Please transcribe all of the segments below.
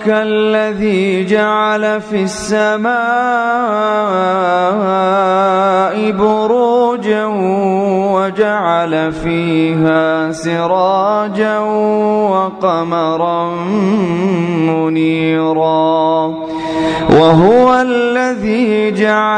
تبارك الذي جعل في السماء بروجا وجعل فيها سراجا وقمرا منيرا.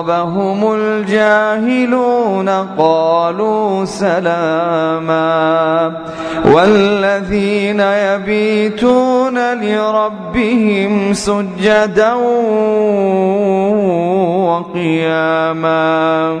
خاطبهم الجاهلون قالوا سلاما والذين يبيتون لربهم سجدا وقياما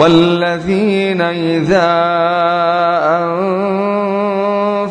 والذين إذا أنفقوا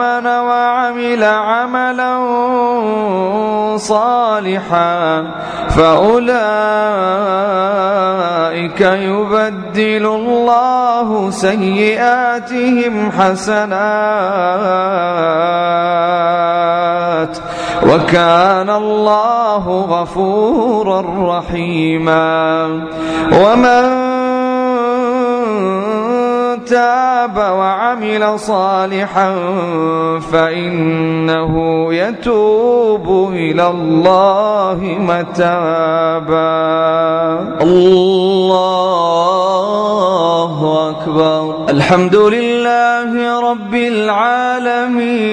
وآمن وعمل عملا صالحا فأولئك يبدل الله سيئاتهم حسنات وكان الله غفورا رحيما ومن تاب وعمل صالحا فإنه يتوب إلى الله متابا. الله أكبر. الحمد لله رب العالمين.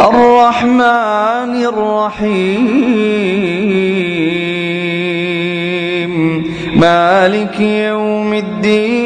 الرحمن الرحيم. مالك يوم الدين.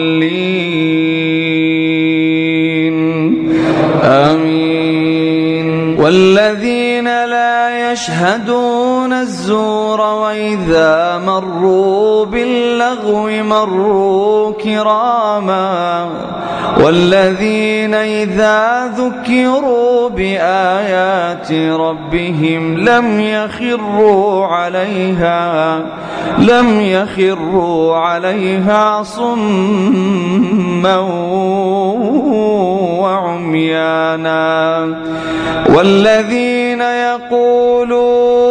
والذين لا يشهدون الزور وإذا مروا باللغو مروا كراما والذين إذا ذكروا بآيات ربهم لم يخروا عليها لم يخروا عليها صما وعميانا والذين يقولون